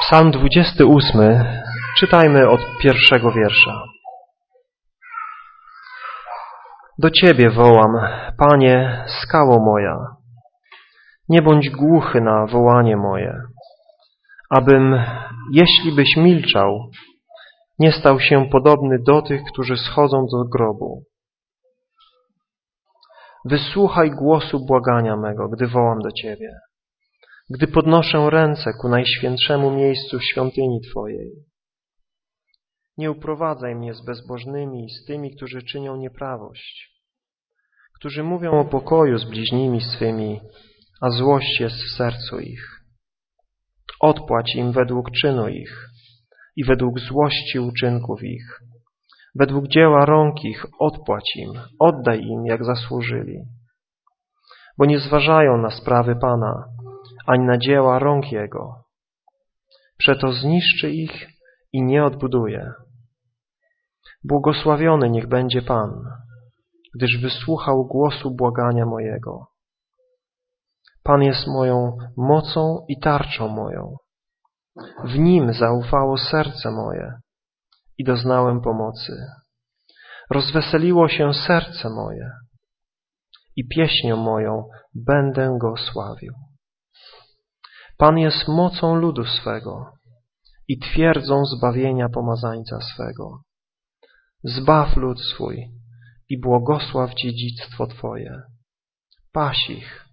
Psalm 28 czytajmy od pierwszego wiersza. Do Ciebie wołam, Panie, skało moja. Nie bądź głuchy na wołanie moje, abym, jeśli byś milczał, nie stał się podobny do tych, którzy schodzą do grobu. Wysłuchaj głosu błagania mego, gdy wołam do Ciebie, gdy podnoszę ręce ku najświętszemu miejscu świątyni Twojej. Nie uprowadzaj mnie z bezbożnymi i z tymi, którzy czynią nieprawość, którzy mówią o pokoju z bliźnimi swymi, a złość jest w sercu ich. Odpłać im według czynu ich i według złości uczynków ich. Według dzieła rąk ich odpłać im, oddaj im, jak zasłużyli. Bo nie zważają na sprawy Pana, ani na dzieła rąk Jego. Przeto zniszczy ich i nie odbuduje. Błogosławiony niech będzie Pan, gdyż wysłuchał głosu błagania mojego. Pan jest moją mocą i tarczą moją. W Nim zaufało serce moje i doznałem pomocy. Rozweseliło się serce moje i pieśnią moją będę Go sławił. Pan jest mocą ludu swego i twierdzą zbawienia pomazańca swego. Zbaw lud swój i błogosław dziedzictwo Twoje. Paś ich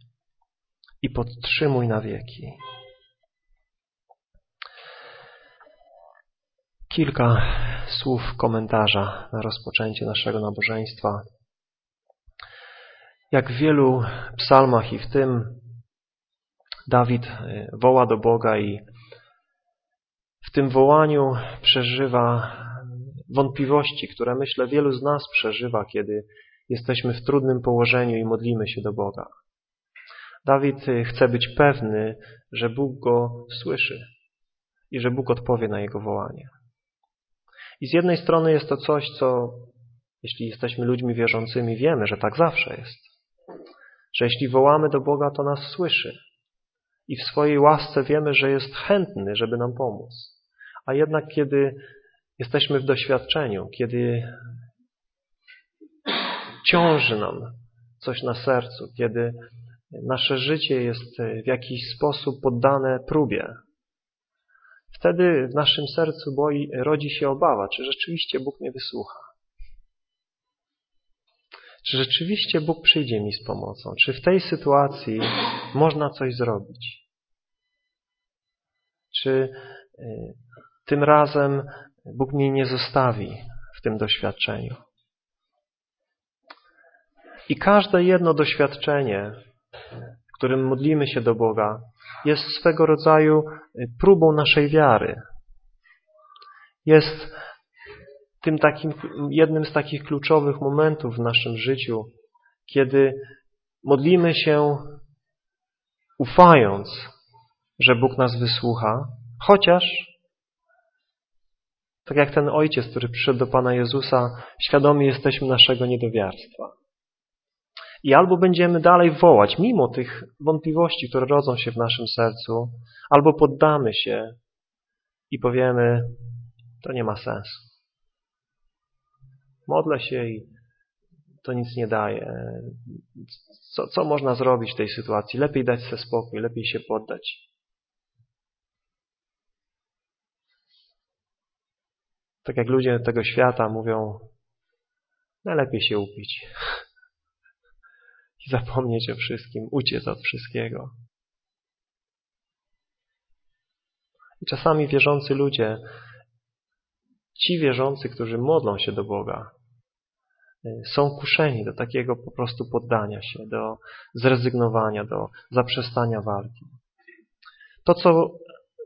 i podtrzymuj na wieki. Kilka słów komentarza na rozpoczęcie naszego nabożeństwa. Jak w wielu psalmach i w tym Dawid y, woła do Boga i w tym wołaniu przeżywa wątpliwości, które myślę wielu z nas przeżywa, kiedy jesteśmy w trudnym położeniu i modlimy się do Boga. Dawid y, chce być pewny, że Bóg go słyszy i że Bóg odpowie na jego wołanie. I z jednej strony jest to coś, co jeśli jesteśmy ludźmi wierzącymi, wiemy, że tak zawsze jest. Że jeśli wołamy do Boga, to nas słyszy. I w swojej łasce wiemy, że jest chętny, żeby nam pomóc. A jednak kiedy jesteśmy w doświadczeniu, kiedy ciąży nam coś na sercu, kiedy nasze życie jest w jakiś sposób poddane próbie, Wtedy w naszym sercu boi, rodzi się obawa, czy rzeczywiście Bóg mnie wysłucha. Czy rzeczywiście Bóg przyjdzie mi z pomocą? Czy w tej sytuacji można coś zrobić? Czy y, tym razem Bóg mnie nie zostawi w tym doświadczeniu? I każde jedno doświadczenie, w którym modlimy się do Boga, jest swego rodzaju y, próbą naszej wiary. Jest tym takim, jednym z takich kluczowych momentów w naszym życiu, kiedy modlimy się ufając, że Bóg nas wysłucha, chociaż tak jak ten ojciec, który przyszedł do Pana Jezusa, świadomi jesteśmy naszego niedowiarstwa. I albo będziemy dalej wołać, mimo tych wątpliwości, które rodzą się w naszym sercu, albo poddamy się i powiemy, to nie ma sensu. Modlę się i to nic nie daje. Co, co można zrobić w tej sytuacji? Lepiej dać sobie spokój, lepiej się poddać. Tak jak ludzie tego świata mówią, najlepiej się upić i zapomnieć o wszystkim, uciec od wszystkiego. I czasami wierzący ludzie, ci wierzący, którzy modlą się do Boga, są kuszeni do takiego po prostu poddania się, do zrezygnowania, do zaprzestania walki. To, co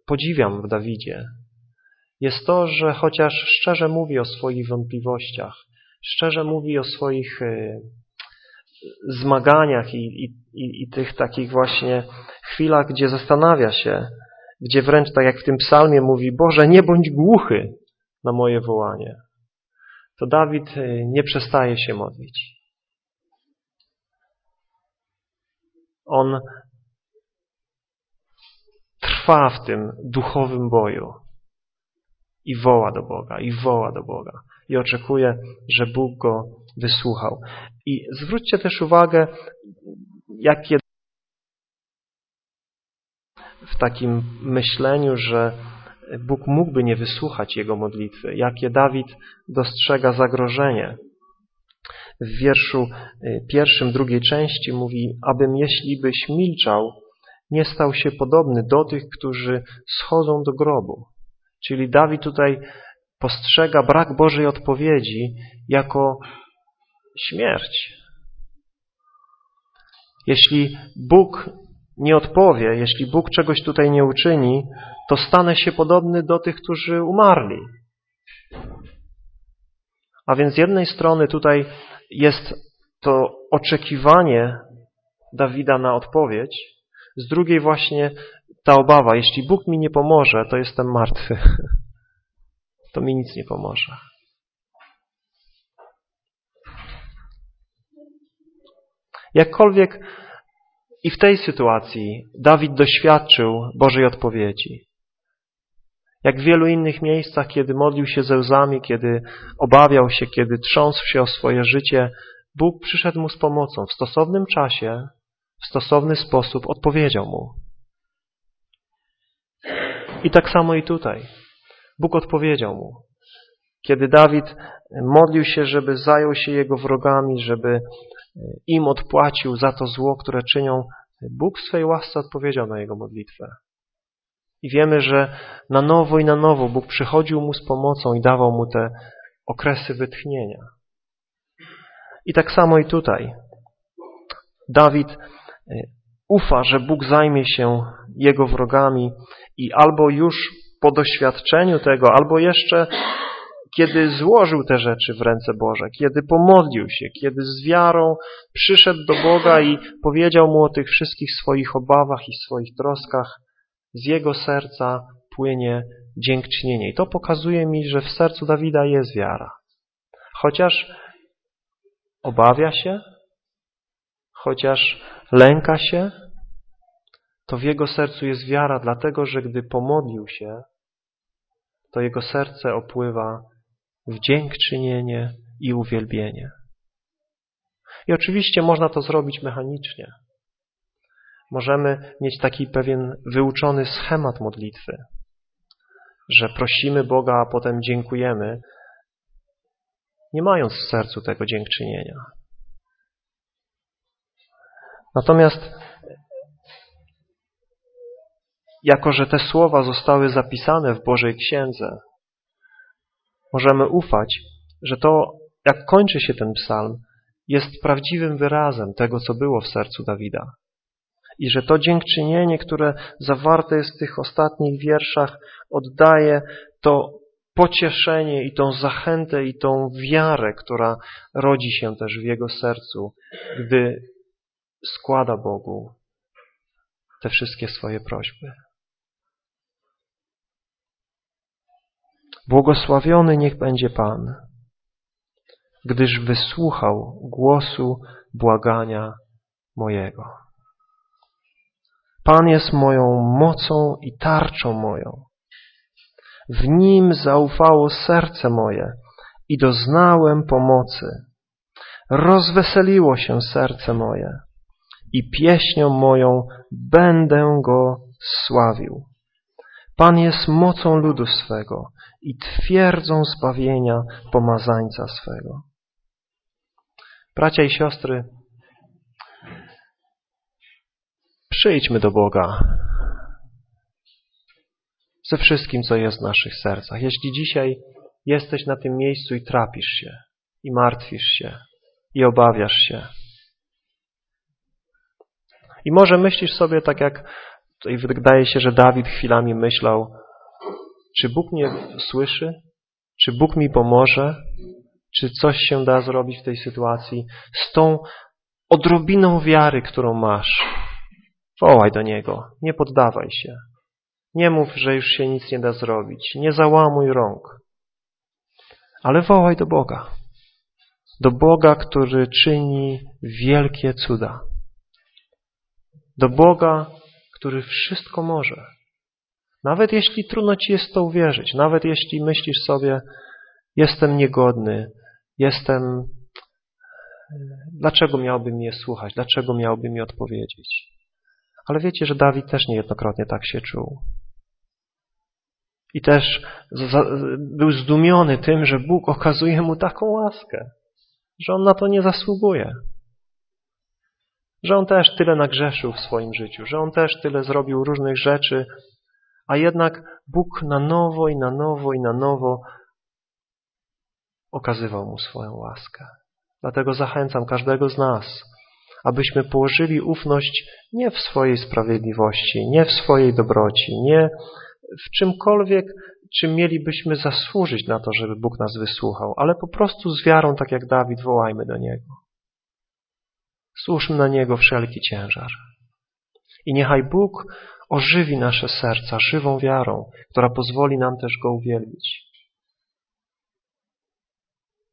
podziwiam w Dawidzie, jest to, że chociaż szczerze mówi o swoich wątpliwościach, szczerze mówi o swoich y, zmaganiach i, i, i tych takich właśnie chwilach, gdzie zastanawia się, gdzie wręcz tak jak w tym psalmie mówi Boże, nie bądź głuchy na moje wołanie. To Dawid y, nie przestaje się modlić. trwa w tym duchowym boju i woła do Boga, i woła do Boga. I oczekuje, że Bóg go wysłuchał. I zwróćcie też uwagę, jakie w takim myśleniu, że Bóg mógłby nie wysłuchać jego modlitwy, jakie Dawid dostrzega zagrożenie. W wierszu y, pierwszym, drugiej części mówi, abym jeśli byś milczał, nie stał się podobny do tych, którzy schodzą do grobu. Czyli Dawid tutaj postrzega brak Bożej odpowiedzi jako śmierć. Jeśli Bóg nie odpowie, jeśli Bóg czegoś tutaj nie uczyni, to stanę się podobny do tych, którzy umarli. A więc z jednej strony tutaj jest to oczekiwanie Dawida na odpowiedź, z drugiej właśnie ta obawa, jeśli Bóg mi nie pomoże, to jestem martwy. To mi nic nie pomoże. Jakkolwiek i w tej sytuacji Dawid doświadczył Bożej odpowiedzi. Jak w wielu innych miejscach, kiedy modlił się ze łzami, kiedy obawiał się, kiedy trząsł się o swoje życie, Bóg przyszedł mu z pomocą. W stosownym czasie, w stosowny sposób odpowiedział mu. I tak samo i tutaj. Bóg odpowiedział mu. Kiedy Dawid modlił się, żeby zajął się jego wrogami, żeby im odpłacił za to zło, które czynią, Bóg w swej łasce odpowiedział na jego modlitwę. I wiemy, że na nowo i na nowo Bóg przychodził mu z pomocą i dawał mu te okresy wytchnienia. I tak samo i tutaj. Dawid e, ufa, że Bóg zajmie się jego wrogami i albo już po doświadczeniu tego, albo jeszcze kiedy złożył te rzeczy w ręce Boże, kiedy pomodlił się, kiedy z wiarą przyszedł do Boga i powiedział Mu o tych wszystkich swoich obawach i swoich troskach, z jego serca płynie dziękczynienie. I to pokazuje mi, że w sercu Dawida jest wiara. Chociaż obawia się, chociaż lęka się, to w jego sercu jest wiara, dlatego że gdy pomodlił się, to jego serce opływa w dziękczynienie i uwielbienie. I oczywiście można to zrobić mechanicznie. Możemy mieć taki pewien wyuczony schemat modlitwy, że prosimy Boga, a potem dziękujemy, nie mając w sercu tego dziękczynienia. Natomiast jako, że te słowa zostały zapisane w Bożej Księdze, możemy ufać, że to, jak kończy się ten psalm, jest prawdziwym wyrazem tego, co było w sercu Dawida. I że to dziękczynienie, które zawarte jest w tych ostatnich wierszach, oddaje to pocieszenie i tą zachętę i tą wiarę, która rodzi się też w jego sercu, gdy składa Bogu te wszystkie swoje prośby. Błogosławiony niech będzie Pan, gdyż wysłuchał głosu błagania mojego. Pan jest moją mocą i tarczą moją. W Nim zaufało serce moje i doznałem pomocy. Rozweseliło się serce moje i pieśnią moją będę Go sławił. Pan jest mocą ludu swego i twierdzą zbawienia pomazańca swego. Bracia i siostry, przyjdźmy do Boga ze wszystkim, co jest w naszych sercach. Jeśli dzisiaj jesteś na tym miejscu i trapisz się, i martwisz się, i obawiasz się, i może myślisz sobie tak jak i wydaje się, że Dawid chwilami myślał, czy Bóg mnie słyszy? Czy Bóg mi pomoże? Czy coś się da zrobić w tej sytuacji? Z tą odrobiną wiary, którą masz, wołaj do Niego, nie poddawaj się. Nie mów, że już się nic nie da zrobić. Nie załamuj rąk. Ale wołaj do Boga. Do Boga, który czyni wielkie cuda. Do Boga, który wszystko może. Nawet jeśli trudno Ci jest to uwierzyć, nawet jeśli myślisz sobie, jestem niegodny, jestem... Dlaczego miałby mnie słuchać? Dlaczego miałby mi odpowiedzieć? Ale wiecie, że Dawid też niejednokrotnie tak się czuł. I też był zdumiony tym, że Bóg okazuje mu taką łaskę, że on na to nie zasługuje. Że on też tyle nagrzeszył w swoim życiu, że on też tyle zrobił różnych rzeczy, a jednak Bóg na nowo i na nowo i na nowo okazywał mu swoją łaskę. Dlatego zachęcam każdego z nas, abyśmy położyli ufność nie w swojej sprawiedliwości, nie w swojej dobroci, nie w czymkolwiek, czym mielibyśmy zasłużyć na to, żeby Bóg nas wysłuchał, ale po prostu z wiarą, tak jak Dawid, wołajmy do Niego. Służmy na Niego wszelki ciężar. I niechaj Bóg ożywi nasze serca żywą wiarą, która pozwoli nam też Go uwielbić.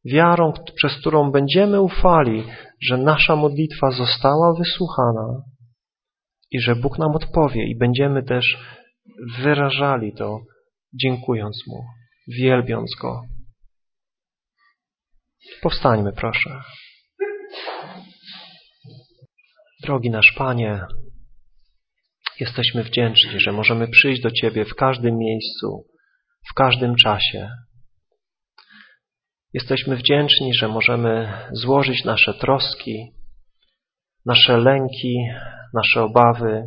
Wiarą, przez którą będziemy ufali, że nasza modlitwa została wysłuchana i że Bóg nam odpowie i będziemy też wyrażali to, dziękując Mu, wielbiąc Go. Powstańmy, proszę. Drogi nasz Panie, jesteśmy wdzięczni, że możemy przyjść do Ciebie w każdym miejscu, w każdym czasie. Jesteśmy wdzięczni, że możemy złożyć nasze troski, nasze lęki, nasze obawy,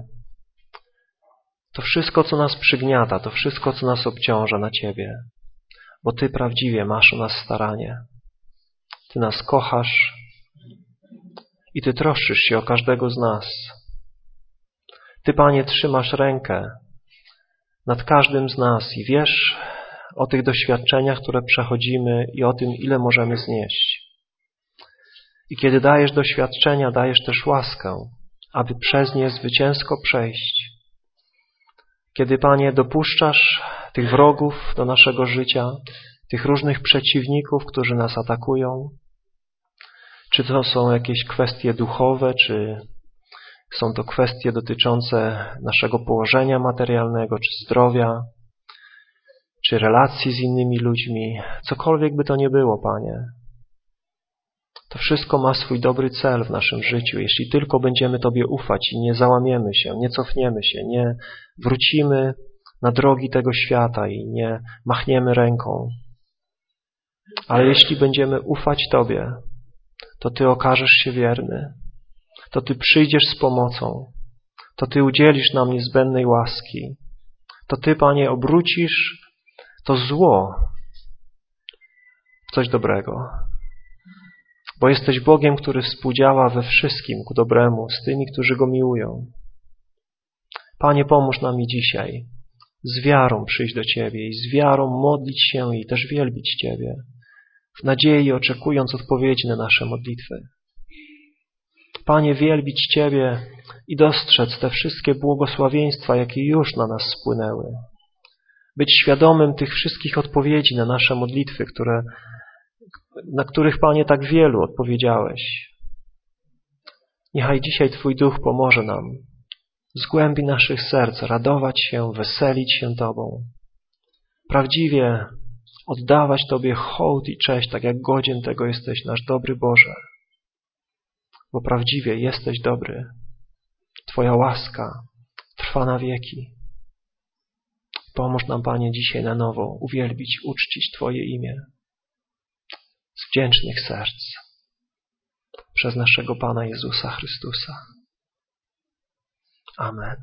to wszystko, co nas przygniata, to wszystko, co nas obciąża na Ciebie, bo Ty prawdziwie masz o nas staranie. Ty nas kochasz i Ty troszczysz się o każdego z nas. Ty, Panie, trzymasz rękę nad każdym z nas i wiesz o tych doświadczeniach, które przechodzimy i o tym, ile możemy znieść. I kiedy dajesz doświadczenia, dajesz też łaskę, aby przez nie zwycięsko przejść kiedy, Panie, dopuszczasz tych wrogów do naszego życia, tych różnych przeciwników, którzy nas atakują, czy to są jakieś kwestie duchowe, czy są to kwestie dotyczące naszego położenia materialnego, czy zdrowia, czy relacji z innymi ludźmi, cokolwiek by to nie było, Panie. To wszystko ma swój dobry cel w naszym życiu, jeśli tylko będziemy Tobie ufać i nie załamiemy się, nie cofniemy się, nie wrócimy na drogi tego świata i nie machniemy ręką. Ale jeśli będziemy ufać Tobie, to Ty okażesz się wierny, to Ty przyjdziesz z pomocą, to Ty udzielisz nam niezbędnej łaski, to Ty, Panie, obrócisz to zło w coś dobrego bo jesteś Bogiem, który współdziała we wszystkim ku dobremu z tymi, którzy Go miłują. Panie, pomóż nam i dzisiaj z wiarą przyjść do Ciebie i z wiarą modlić się i też wielbić Ciebie, w nadziei oczekując odpowiedzi na nasze modlitwy. Panie, wielbić Ciebie i dostrzec te wszystkie błogosławieństwa, jakie już na nas spłynęły. Być świadomym tych wszystkich odpowiedzi na nasze modlitwy, które na których, Panie, tak wielu odpowiedziałeś. Niechaj dzisiaj Twój Duch pomoże nam z głębi naszych serc radować się, weselić się Tobą. Prawdziwie oddawać Tobie hołd i cześć, tak jak godzien tego jesteś, nasz dobry Boże. Bo prawdziwie jesteś dobry. Twoja łaska trwa na wieki. Pomóż nam, Panie, dzisiaj na nowo uwielbić, uczcić Twoje imię z wdzięcznych serc przez naszego Pana Jezusa Chrystusa. Amen.